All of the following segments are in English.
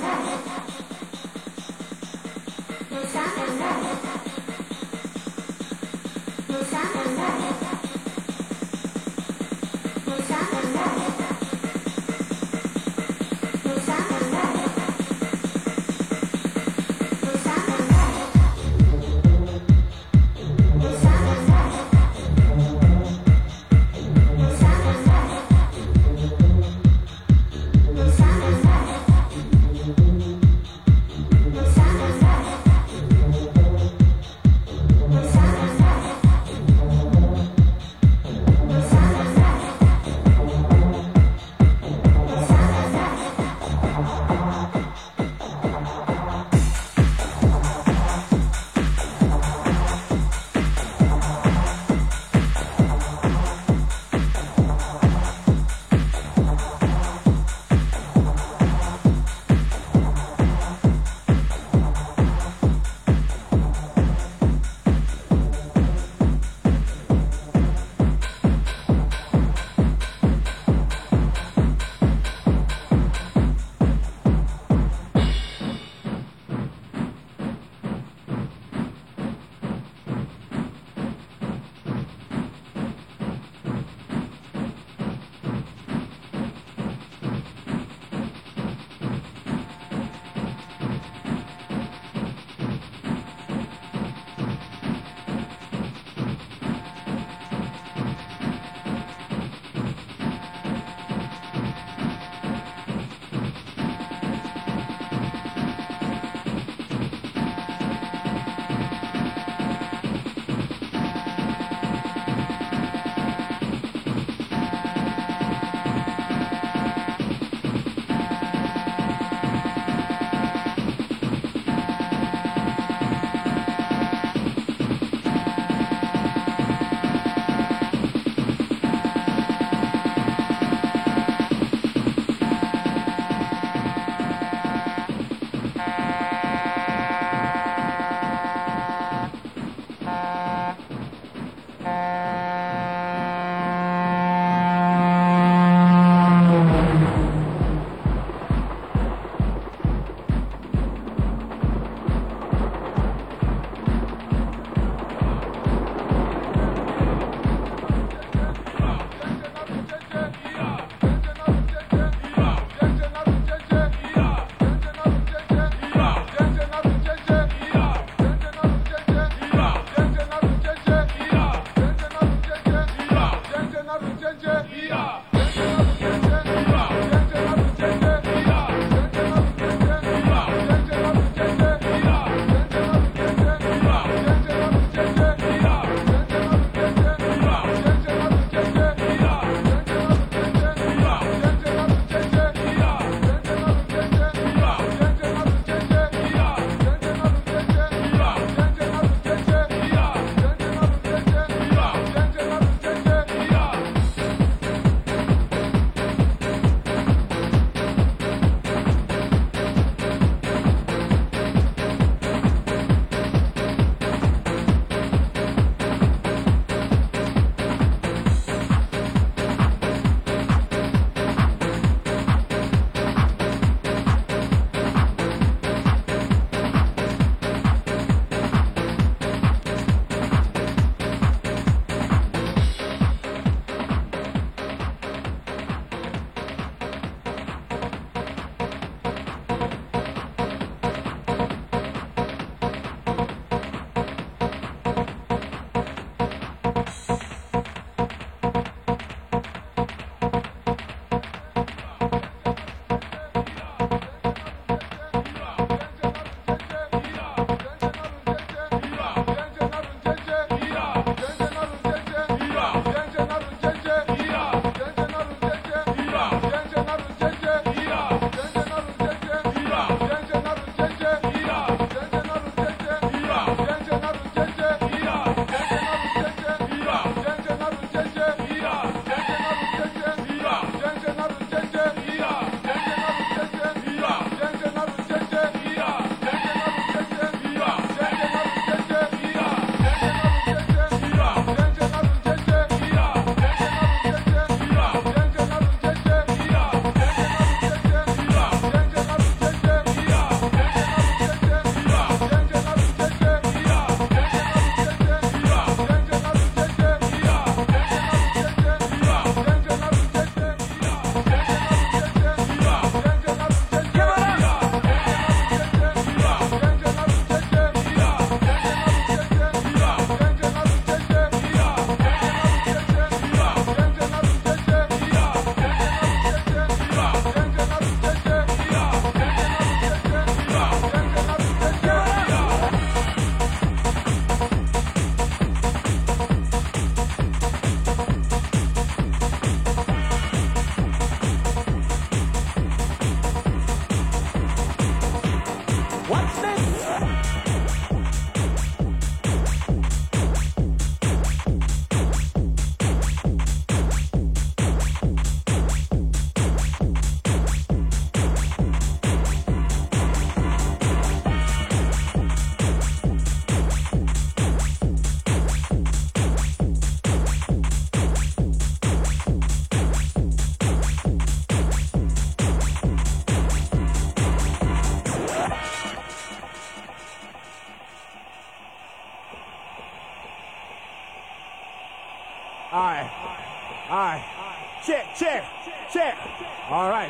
Thank you.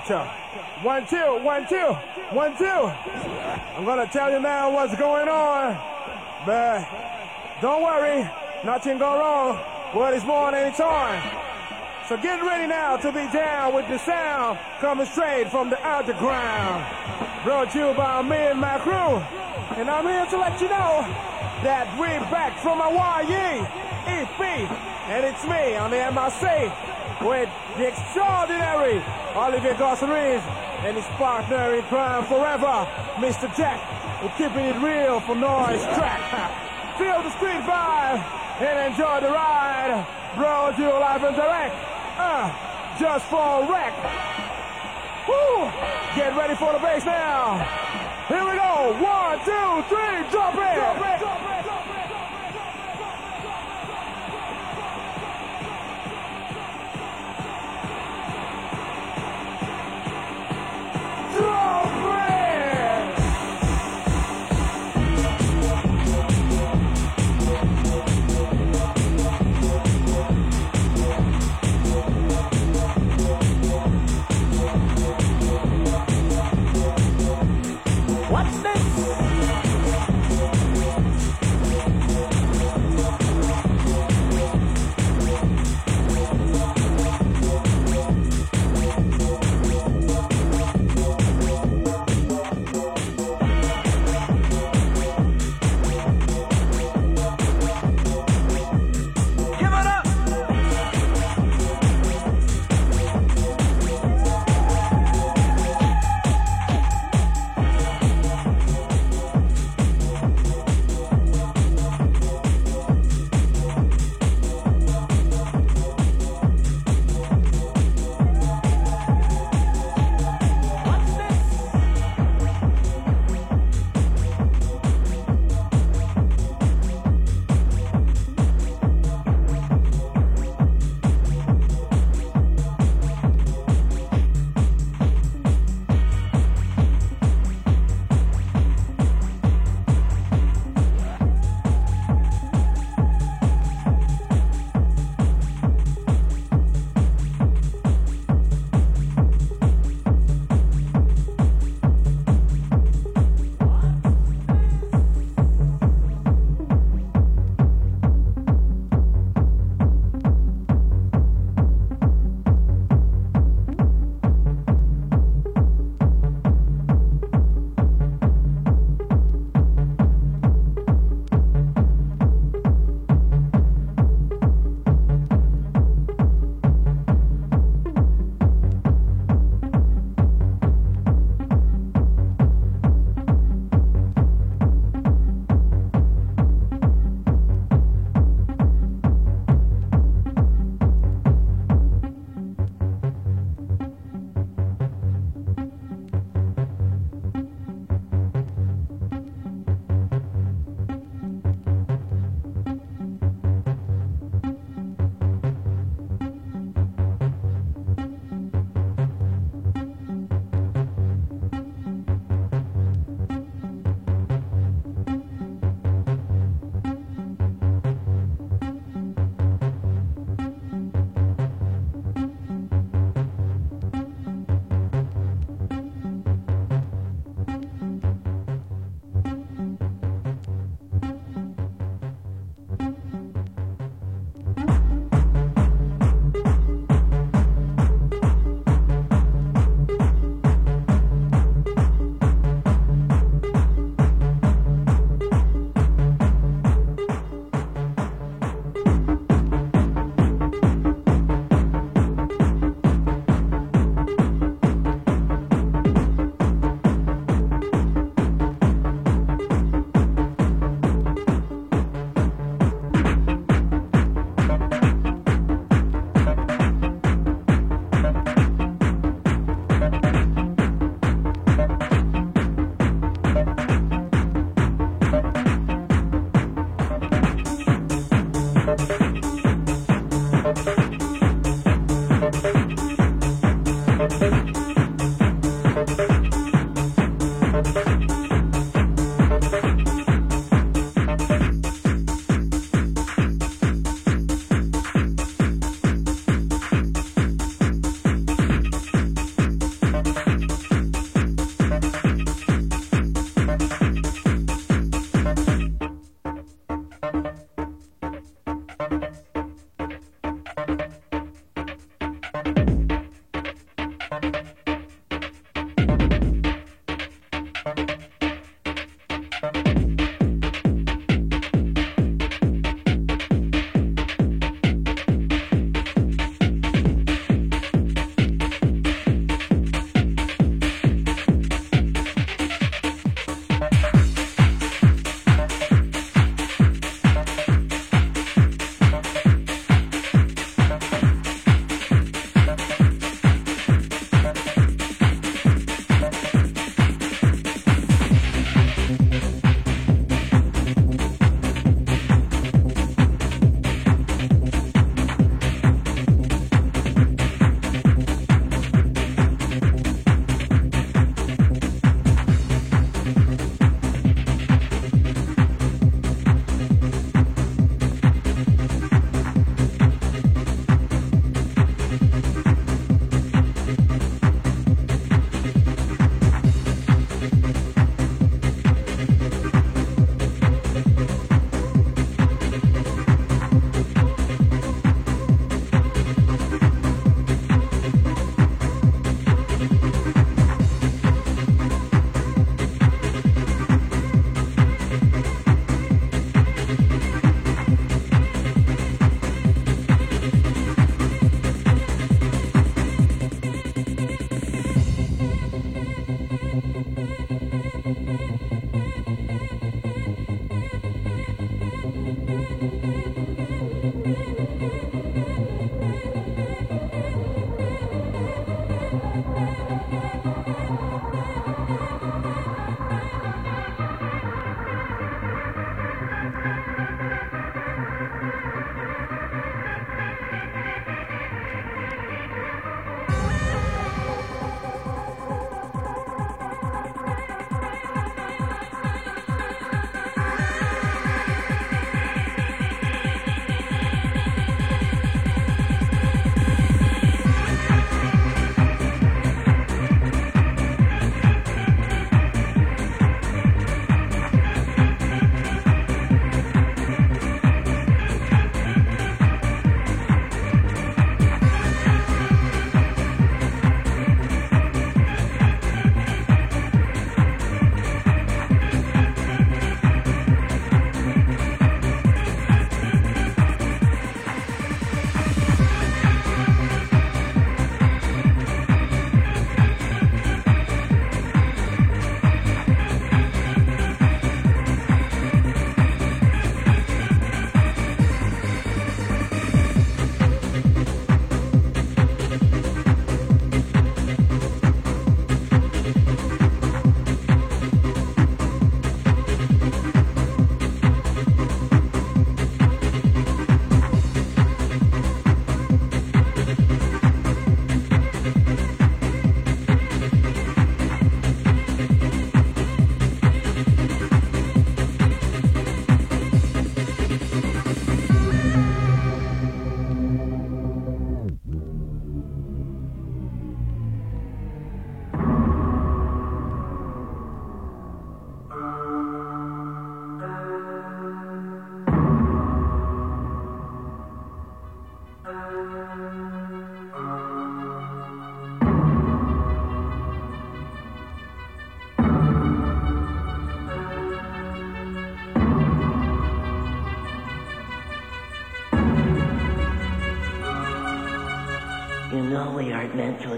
One, two, one, two, one, two. I'm gonna tell you now what's going on, but don't worry, nothing go wrong. What is more than time. So get ready now to be down with the sound coming straight from the underground. Brought to you by me and my crew. And I'm here to let you know that we're back from Hawaii, EP, and it's me on the MRC with the extraordinary Olivier Gosseries and his partner in crime forever, Mr. Jack, who's keeping it real for Noise Track. Feel the street vibe and enjoy the ride. Brought you live and direct, uh, just for a wreck. Woo! Get ready for the bass now. Here we go. One, two, three, drop it. Drop it. Drop it.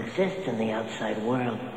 Exist in the outside world.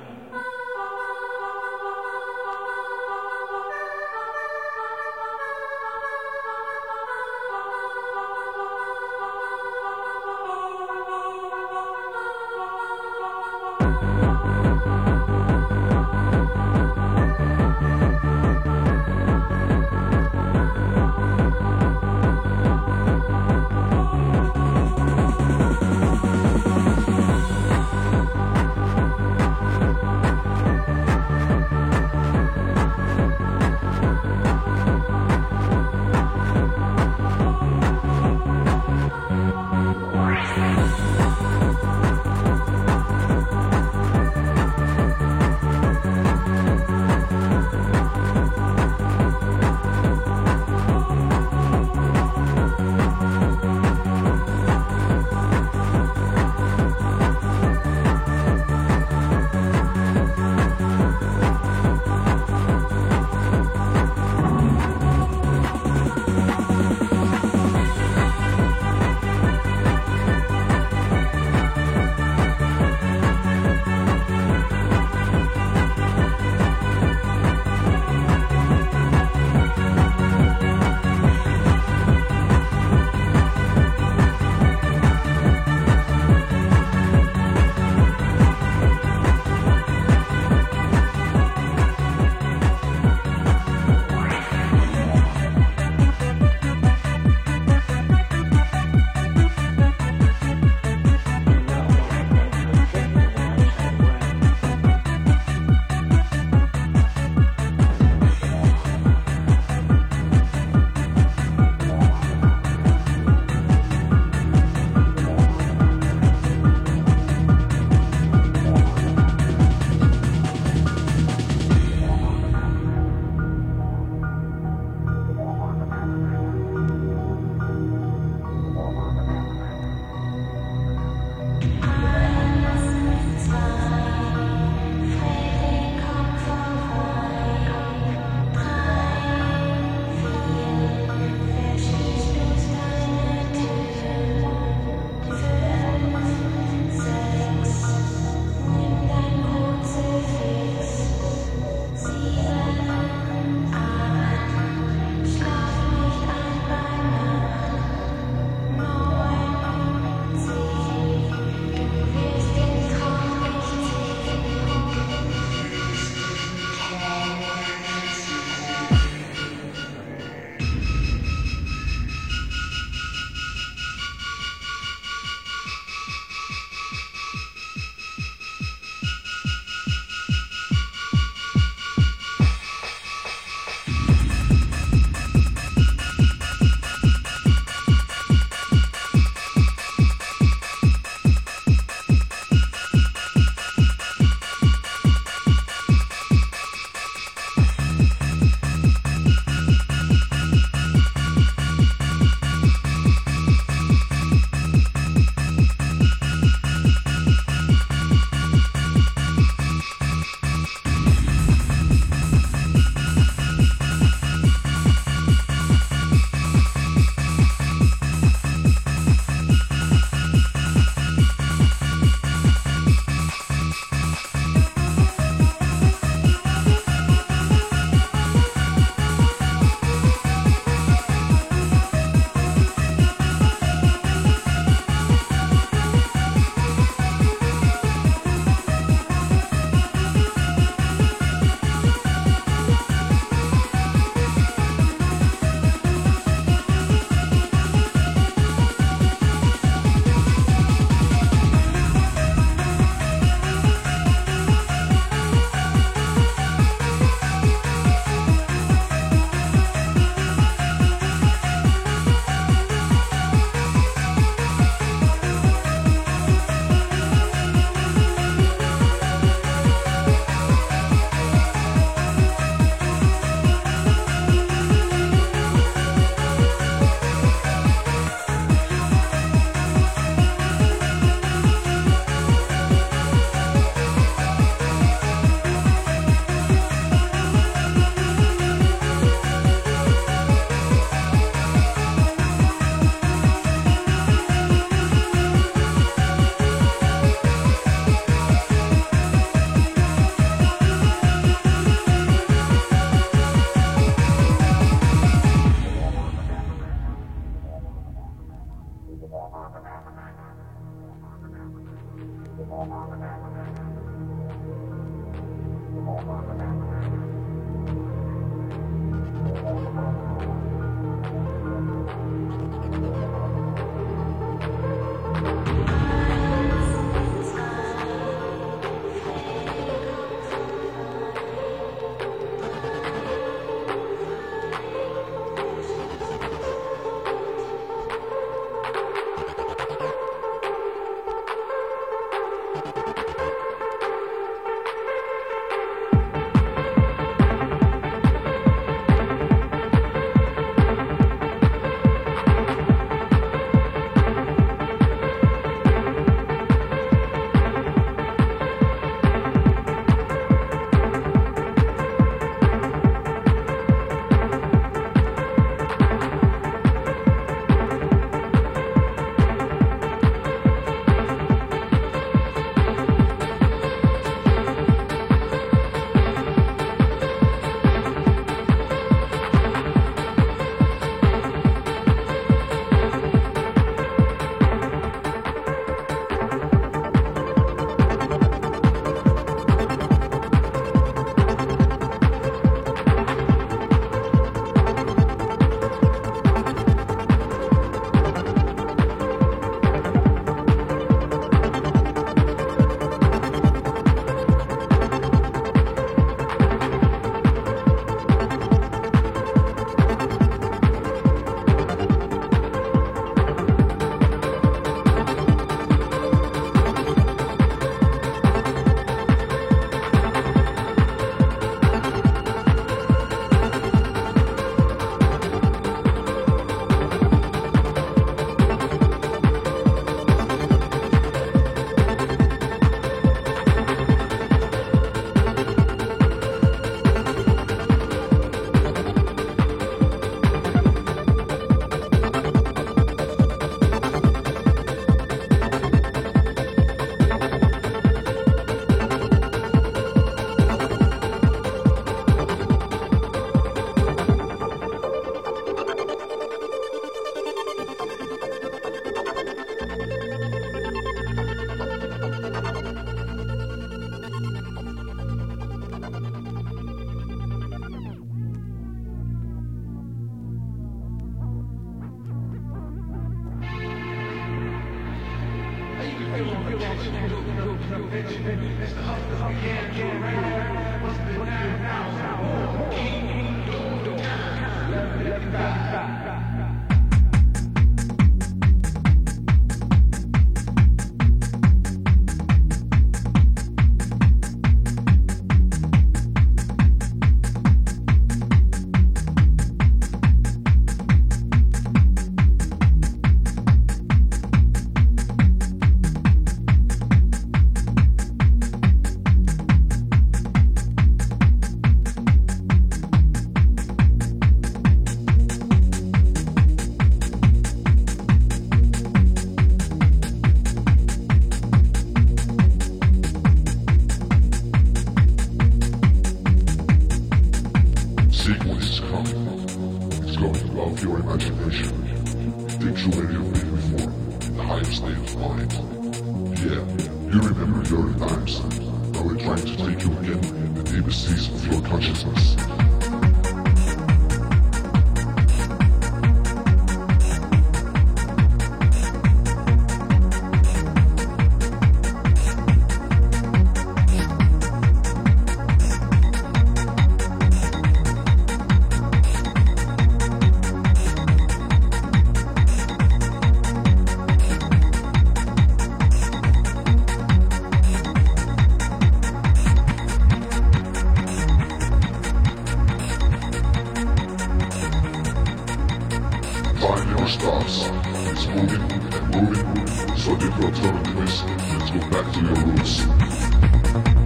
stops. It's moving and moving. So difficult to toe. Let's go back to your roots.